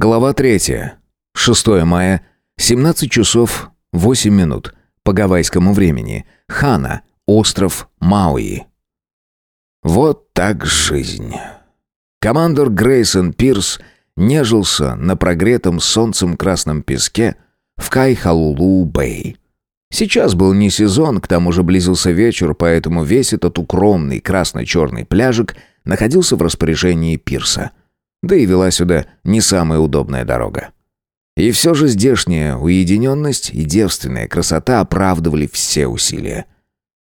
Глава 3. 6 мая, 17 часов 8 минут по гавайскому времени. Хана, остров Мауи. Вот так жизнь. Командор Грейсон Пирс нежился на прогретом солнцем красном песке в Кайхалулу-Бэй. Сейчас был не сезон, к тому же близился вечер, поэтому весь этот укромный красно-черный пляжик находился в распоряжении Пирса. Да и вела сюда не самая удобная дорога. И все же здешняя уединенность и девственная красота оправдывали все усилия.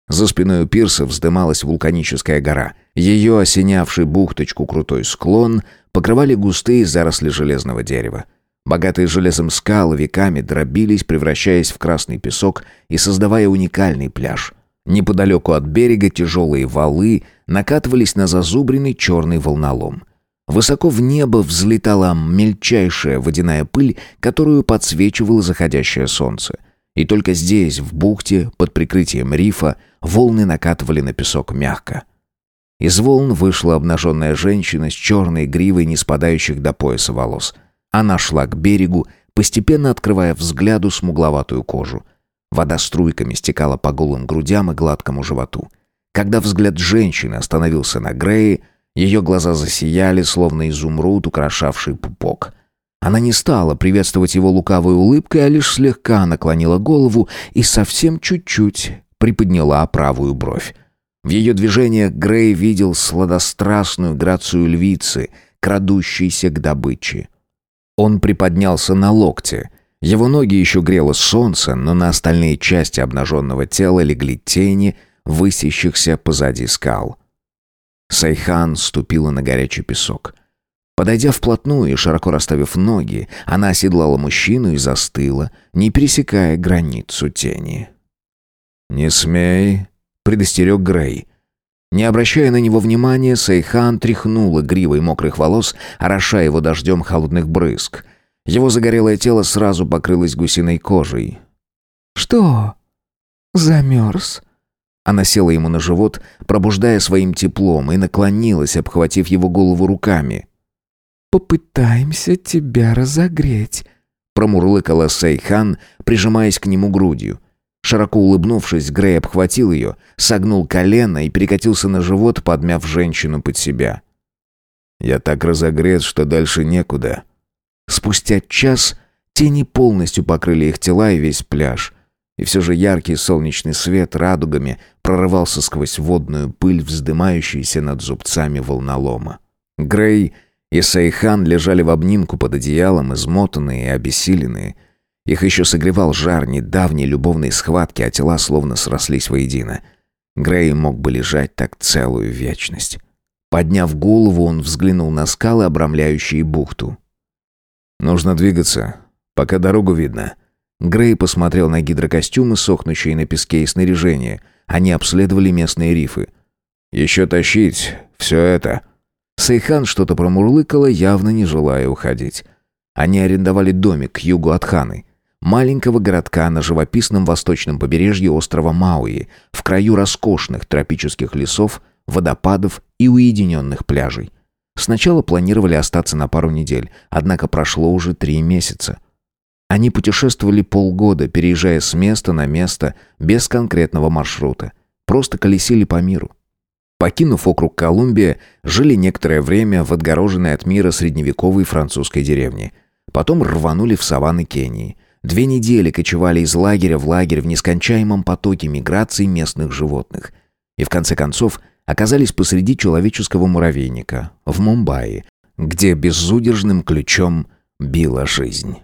За спиной у пирса вздымалась вулканическая гора. Ее осенявший бухточку крутой склон покрывали густые заросли железного дерева. Богатые железом скалы веками дробились, превращаясь в красный песок и создавая уникальный пляж. Неподалеку от берега тяжелые валы накатывались на зазубренный черный волнолом. Высоко в небо взлетала мельчайшая водяная пыль, которую подсвечивало заходящее солнце. И только здесь, в бухте, под прикрытием рифа, волны накатывали на песок мягко. Из волн вышла обнаженная женщина с черной гривой не спадающих до пояса волос. Она шла к берегу, постепенно открывая взгляду смугловатую кожу. Вода струйками стекала по голым грудям и гладкому животу. Когда взгляд женщины остановился на Грее, ее глаза засияли, словно изумруд, украшавший пупок. Она не стала приветствовать его лукавой улыбкой, а лишь слегка наклонила голову и совсем чуть-чуть приподняла правую бровь. В ее движениях Грей видел сладострастную грацию львицы, крадущейся к добыче. Он приподнялся на локте. Его ноги еще грело солнце, но на остальные части обнаженного тела легли тени, высящихся позади скал. Сайхан ступила на горячий песок. Подойдя вплотную и широко расставив ноги, она оседлала мужчину и застыла, не пересекая границу тени. «Не смей», — предостерег Грей. Не обращая на него внимания, Сайхан тряхнула гривой мокрых волос, орошая его дождем холодных брызг. Его загорелое тело сразу покрылось гусиной кожей. «Что? Замерз?» Она села ему на живот, пробуждая своим теплом, и наклонилась, обхватив его голову руками. «Попытаемся тебя разогреть», — промурлыкала Сейхан, прижимаясь к нему грудью. Широко улыбнувшись, Грей обхватил ее, согнул колено и перекатился на живот, подмяв женщину под себя. «Я так разогрет, что дальше некуда». Спустя час тени полностью покрыли их тела и весь пляж — и все же яркий солнечный свет радугами прорывался сквозь водную пыль, вздымающуюся над зубцами волнолома. Грей и Сайхан лежали в обнимку под одеялом, измотанные и обессиленные. Их еще согревал жар недавней любовной схватки, а тела словно срослись воедино. Грей мог бы лежать так целую вечность. Подняв голову, он взглянул на скалы, обрамляющие бухту. «Нужно двигаться, пока дорогу видно», Грей посмотрел на гидрокостюмы, сохнущие на песке и снаряжение. Они обследовали местные рифы. «Еще тащить все это». Сейхан что-то промурлыкала, явно не желая уходить. Они арендовали домик к югу от Ханы. Маленького городка на живописном восточном побережье острова Мауи, в краю роскошных тропических лесов, водопадов и уединенных пляжей. Сначала планировали остаться на пару недель, однако прошло уже три месяца. Они путешествовали полгода, переезжая с места на место, без конкретного маршрута. Просто колесили по миру. Покинув округ Колумбия, жили некоторое время в отгороженной от мира средневековой французской деревне. Потом рванули в саванны Кении. Две недели кочевали из лагеря в лагерь в нескончаемом потоке миграции местных животных. И в конце концов оказались посреди человеческого муравейника, в Мумбаи, где безудержным ключом била жизнь.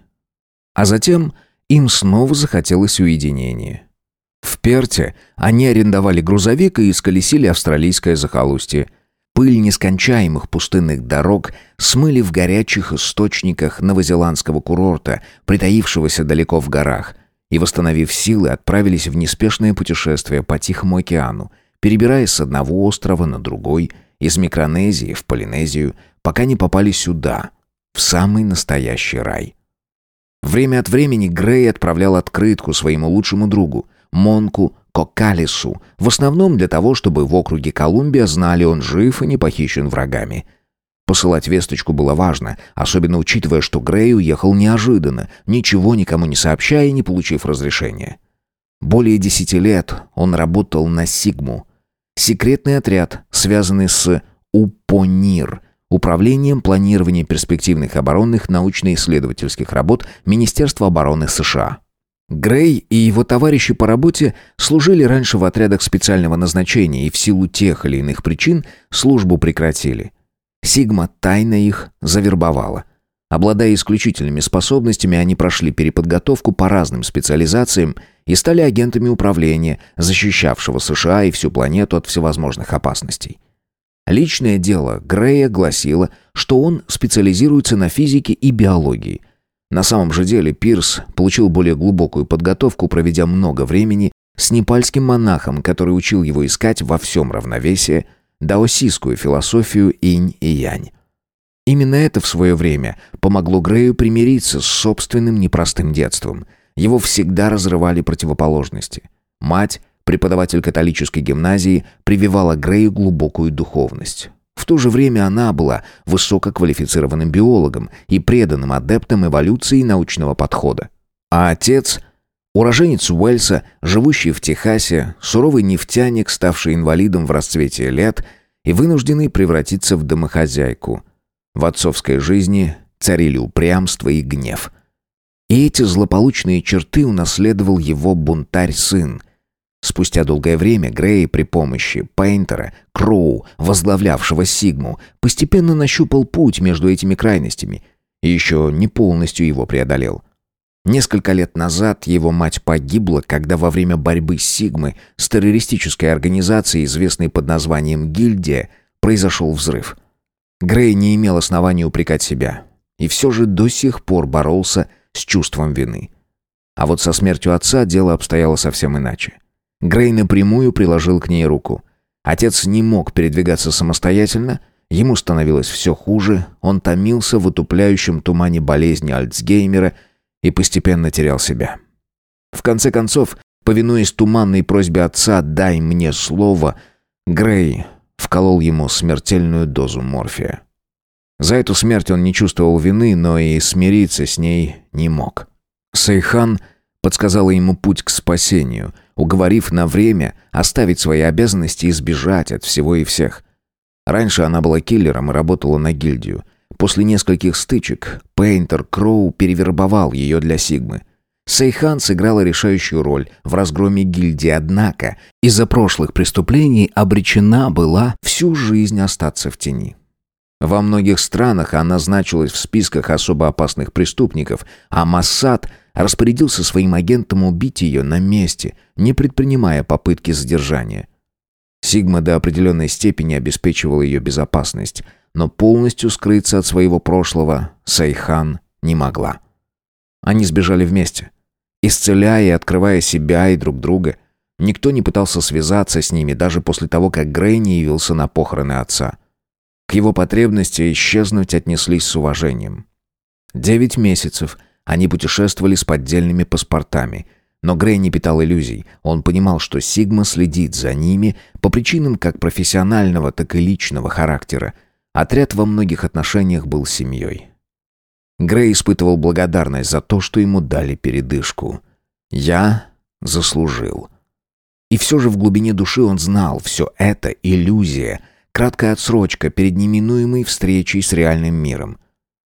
А затем им снова захотелось уединения. В Перте они арендовали грузовик и исколесили австралийское захолустье. Пыль нескончаемых пустынных дорог смыли в горячих источниках новозеландского курорта, притаившегося далеко в горах, и, восстановив силы, отправились в неспешное путешествие по Тихому океану, перебираясь с одного острова на другой, из Микронезии в Полинезию, пока не попали сюда, в самый настоящий рай. Время от времени Грей отправлял открытку своему лучшему другу, Монку Кокалису, в основном для того, чтобы в округе Колумбия знали, он жив и не похищен врагами. Посылать весточку было важно, особенно учитывая, что Грей уехал неожиданно, ничего никому не сообщая и не получив разрешения. Более десяти лет он работал на Сигму. Секретный отряд, связанный с УПОНИР, Управлением планирования перспективных оборонных научно-исследовательских работ Министерства обороны США. Грей и его товарищи по работе служили раньше в отрядах специального назначения и в силу тех или иных причин службу прекратили. Сигма тайно их завербовала. Обладая исключительными способностями, они прошли переподготовку по разным специализациям и стали агентами управления, защищавшего США и всю планету от всевозможных опасностей. Личное дело Грея гласило, что он специализируется на физике и биологии. На самом же деле Пирс получил более глубокую подготовку, проведя много времени с непальским монахом, который учил его искать во всем равновесие – даосистскую философию инь и янь. Именно это в свое время помогло Грею примириться с собственным непростым детством. Его всегда разрывали противоположности. Мать, преподаватель католической гимназии, прививала Грею глубокую духовность. В то же время она была высококвалифицированным биологом и преданным адептом эволюции научного подхода. А отец Уроженец Уэльса, живущий в Техасе, суровый нефтяник, ставший инвалидом в расцвете лет и вынужденный превратиться в домохозяйку. В отцовской жизни царили упрямство и гнев. И эти злополучные черты унаследовал его бунтарь-сын. Спустя долгое время Грей при помощи Пейнтера, Кроу, возглавлявшего Сигму, постепенно нащупал путь между этими крайностями и еще не полностью его преодолел. Несколько лет назад его мать погибла, когда во время борьбы с Сигмой с террористической организацией, известной под названием «Гильдия», произошел взрыв. Грей не имел оснований упрекать себя. И все же до сих пор боролся с чувством вины. А вот со смертью отца дело обстояло совсем иначе. Грей напрямую приложил к ней руку. Отец не мог передвигаться самостоятельно, ему становилось все хуже, он томился в утупляющем тумане болезни Альцгеймера – и постепенно терял себя. В конце концов, повинуясь туманной просьбе отца «дай мне слово», Грей вколол ему смертельную дозу морфия. За эту смерть он не чувствовал вины, но и смириться с ней не мог. Сайхан подсказала ему путь к спасению, уговорив на время оставить свои обязанности и сбежать от всего и всех. Раньше она была киллером и работала на гильдию – После нескольких стычек Пейнтер Кроу перевербовал ее для Сигмы. Сейхан сыграла решающую роль в разгроме гильдии, однако из-за прошлых преступлений обречена была всю жизнь остаться в тени. Во многих странах она значилась в списках особо опасных преступников, а Моссад распорядился своим агентам убить ее на месте, не предпринимая попытки задержания. Сигма до определенной степени обеспечивала ее безопасность – но полностью скрыться от своего прошлого Сайхан не могла. Они сбежали вместе, исцеляя и открывая себя и друг друга. Никто не пытался связаться с ними даже после того, как Грей явился на похороны отца. К его потребности исчезнуть отнеслись с уважением. Девять месяцев они путешествовали с поддельными паспортами – но Грей не питал иллюзий. Он понимал, что Сигма следит за ними по причинам как профессионального, так и личного характера. Отряд во многих отношениях был семьей. Грей испытывал благодарность за то, что ему дали передышку. «Я заслужил». И все же в глубине души он знал, все это иллюзия, краткая отсрочка перед неминуемой встречей с реальным миром.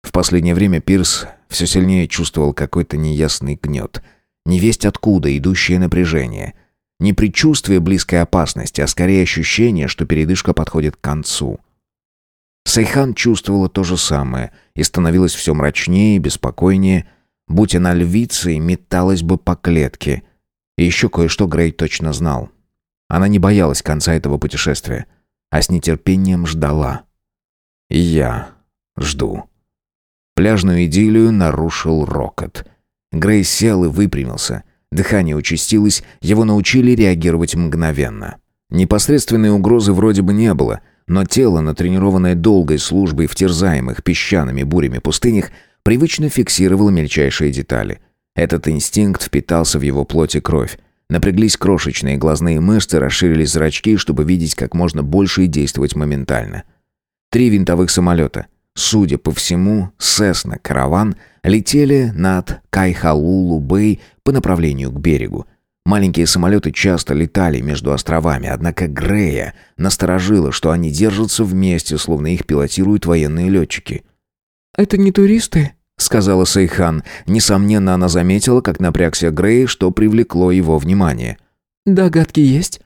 В последнее время Пирс все сильнее чувствовал какой-то неясный гнет, невесть откуда идущее напряжение. Не предчувствие близкой опасности, а скорее ощущение, что передышка подходит к концу. Сайхан чувствовала то же самое и становилась все мрачнее и беспокойнее. Будь она львицей, металась бы по клетке. И еще кое-что Грей точно знал. Она не боялась конца этого путешествия, а с нетерпением ждала. И я жду. Пляжную идиллию нарушил рокот. Грей сел и выпрямился. Дыхание участилось, его научили реагировать мгновенно. Непосредственной угрозы вроде бы не было — но тело, натренированное долгой службой в терзаемых песчаными бурями пустынях, привычно фиксировало мельчайшие детали. Этот инстинкт впитался в его плоть и кровь. Напряглись крошечные глазные мышцы, расширились зрачки, чтобы видеть как можно больше и действовать моментально. Три винтовых самолета. Судя по всему, Сесна Караван летели над Кайхалулу-Бэй по направлению к берегу. Маленькие самолеты часто летали между островами, однако Грея насторожило, что они держатся вместе, словно их пилотируют военные летчики. «Это не туристы?» — сказала Сейхан. Несомненно, она заметила, как напрягся Грей, что привлекло его внимание. «Догадки есть?»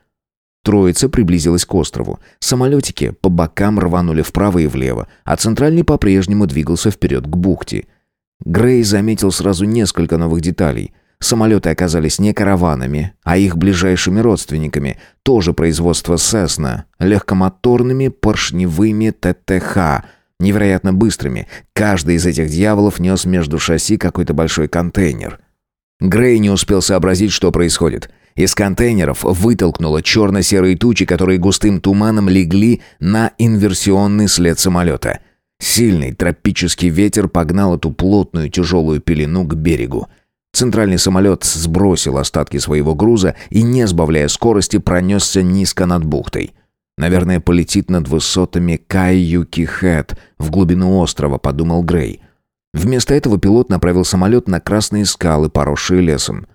Троица приблизилась к острову. Самолетики по бокам рванули вправо и влево, а центральный по-прежнему двигался вперед к бухте. Грей заметил сразу несколько новых деталей. Самолеты оказались не караванами, а их ближайшими родственниками, тоже производство Сесна, легкомоторными поршневыми ТТХ, невероятно быстрыми. Каждый из этих дьяволов нес между шасси какой-то большой контейнер. Грей не успел сообразить, что происходит. Из контейнеров вытолкнуло черно-серые тучи, которые густым туманом легли на инверсионный след самолета. Сильный тропический ветер погнал эту плотную тяжелую пелену к берегу. Центральный самолет сбросил остатки своего груза и, не сбавляя скорости, пронесся низко над бухтой. «Наверное, полетит над высотами Кайюки-Хэт в глубину острова», — подумал Грей. Вместо этого пилот направил самолет на красные скалы, поросшие лесом.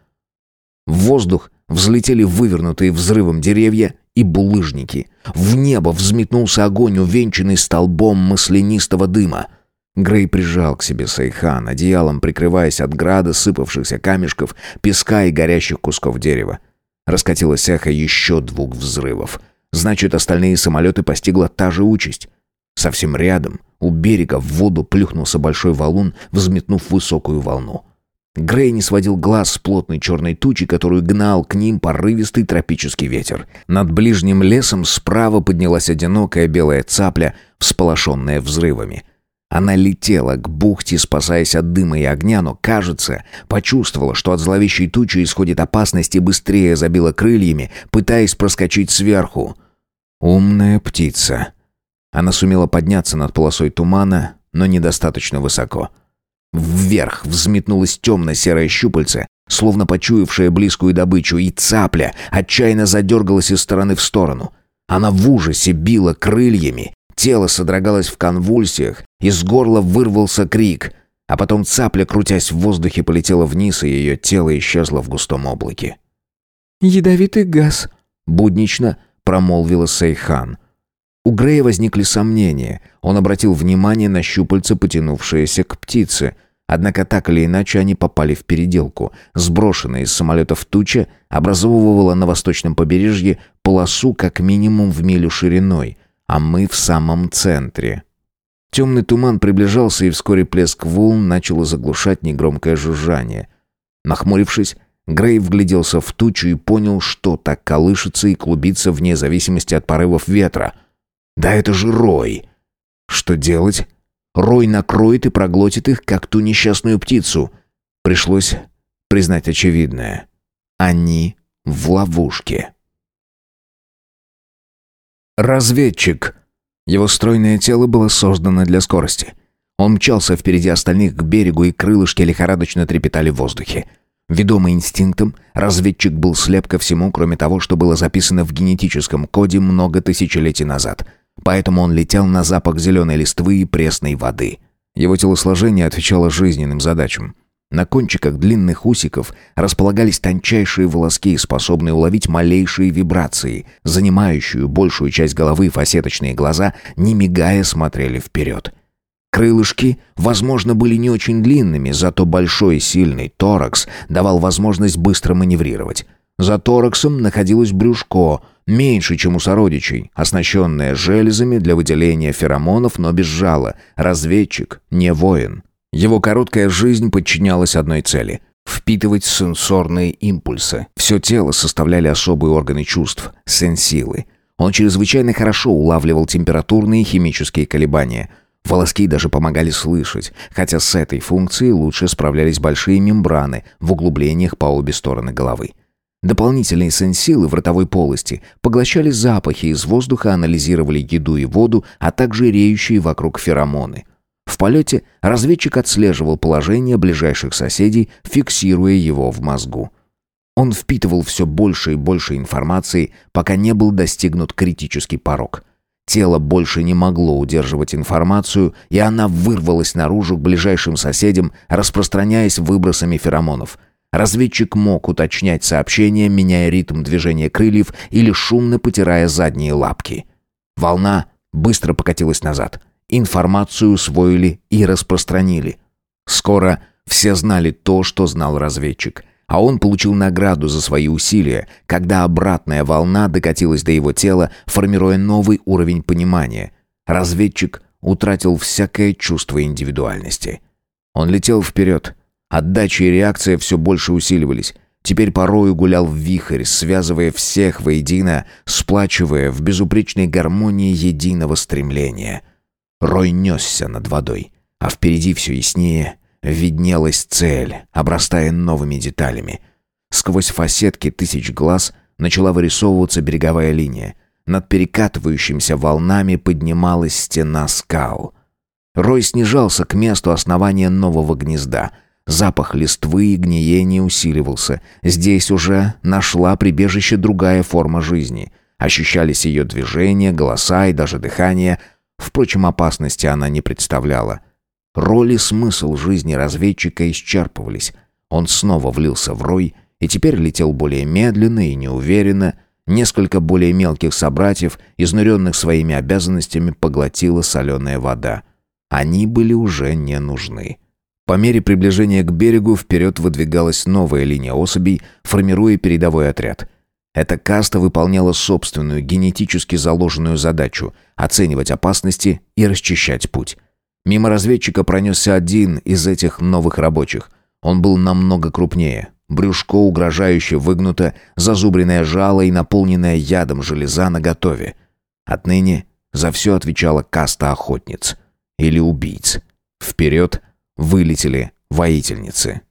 В воздух взлетели вывернутые взрывом деревья и булыжники. В небо взметнулся огонь, увенчанный столбом маслянистого дыма. Грей прижал к себе Сайхан, одеялом прикрываясь от града сыпавшихся камешков, песка и горящих кусков дерева. Раскатилось эхо еще двух взрывов. Значит, остальные самолеты постигла та же участь. Совсем рядом, у берега, в воду плюхнулся большой валун, взметнув высокую волну. Грей не сводил глаз с плотной черной тучи, которую гнал к ним порывистый тропический ветер. Над ближним лесом справа поднялась одинокая белая цапля, всполошенная взрывами. Она летела к бухте, спасаясь от дыма и огня, но, кажется, почувствовала, что от зловещей тучи исходит опасность и быстрее забила крыльями, пытаясь проскочить сверху. «Умная птица». Она сумела подняться над полосой тумана, но недостаточно высоко. Вверх взметнулось темно-серое щупальце, словно почуявшее близкую добычу, и цапля отчаянно задергалась из стороны в сторону. Она в ужасе била крыльями, тело содрогалось в конвульсиях, из горла вырвался крик, а потом цапля, крутясь в воздухе, полетела вниз, и ее тело исчезло в густом облаке. «Ядовитый газ», — буднично промолвила Сейхан. У Грея возникли сомнения. Он обратил внимание на щупальца, потянувшиеся к птице. Однако так или иначе они попали в переделку. Сброшенная из самолетов туча образовывала на восточном побережье полосу как минимум в милю шириной, а мы в самом центре. Темный туман приближался, и вскоре плеск волн начал заглушать негромкое жужжание. Нахмурившись, Грей вгляделся в тучу и понял, что так колышется и клубится вне зависимости от порывов ветра — да это же Рой. Что делать? Рой накроет и проглотит их, как ту несчастную птицу. Пришлось признать очевидное. Они в ловушке. Разведчик. Его стройное тело было создано для скорости. Он мчался впереди остальных к берегу, и крылышки лихорадочно трепетали в воздухе. Ведомый инстинктом, разведчик был слеп ко всему, кроме того, что было записано в генетическом коде много тысячелетий назад — Поэтому он летел на запах зеленой листвы и пресной воды. Его телосложение отвечало жизненным задачам. На кончиках длинных усиков располагались тончайшие волоски, способные уловить малейшие вибрации. Занимающую большую часть головы фасеточные глаза, не мигая, смотрели вперед. Крылышки, возможно, были не очень длинными, зато большой сильный торакс давал возможность быстро маневрировать. За тораксом находилось брюшко, меньше, чем у сородичей, оснащенное железами для выделения феромонов, но без жала. Разведчик, не воин. Его короткая жизнь подчинялась одной цели – впитывать сенсорные импульсы. Все тело составляли особые органы чувств – сенсилы. Он чрезвычайно хорошо улавливал температурные и химические колебания – Волоски даже помогали слышать, хотя с этой функцией лучше справлялись большие мембраны в углублениях по обе стороны головы. Дополнительные сенсилы в ротовой полости поглощали запахи из воздуха, анализировали еду и воду, а также реющие вокруг феромоны. В полете разведчик отслеживал положение ближайших соседей, фиксируя его в мозгу. Он впитывал все больше и больше информации, пока не был достигнут критический порог. Тело больше не могло удерживать информацию, и она вырвалась наружу к ближайшим соседям, распространяясь выбросами феромонов. Разведчик мог уточнять сообщения, меняя ритм движения крыльев или шумно потирая задние лапки. Волна быстро покатилась назад. Информацию усвоили и распространили. Скоро все знали то, что знал разведчик. А он получил награду за свои усилия, когда обратная волна докатилась до его тела, формируя новый уровень понимания. Разведчик утратил всякое чувство индивидуальности. Он летел вперед. Отдача и реакция все больше усиливались. Теперь порою гулял в вихрь, связывая всех воедино, сплачивая в безупречной гармонии единого стремления. Рой несся над водой, а впереди все яснее виднелась цель, обрастая новыми деталями. Сквозь фасетки тысяч глаз начала вырисовываться береговая линия. Над перекатывающимися волнами поднималась стена скал. Рой снижался к месту основания нового гнезда. Запах листвы и гниения усиливался. Здесь уже нашла прибежище другая форма жизни. Ощущались ее движения, голоса и даже дыхание. Впрочем, опасности она не представляла. Роль и смысл жизни разведчика исчерпывались. Он снова влился в рой и теперь летел более медленно и неуверенно. Несколько более мелких собратьев, изнуренных своими обязанностями, поглотила соленая вода. Они были уже не нужны. По мере приближения к берегу вперед выдвигалась новая линия особей, формируя передовой отряд. Эта каста выполняла собственную генетически заложенную задачу – оценивать опасности и расчищать путь. Мимо разведчика пронесся один из этих новых рабочих. Он был намного крупнее. Брюшко угрожающе выгнуто, зазубренное жало и наполненное ядом железа наготове. Отныне за все отвечала каста охотниц. Или убийц. Вперед вылетели воительницы.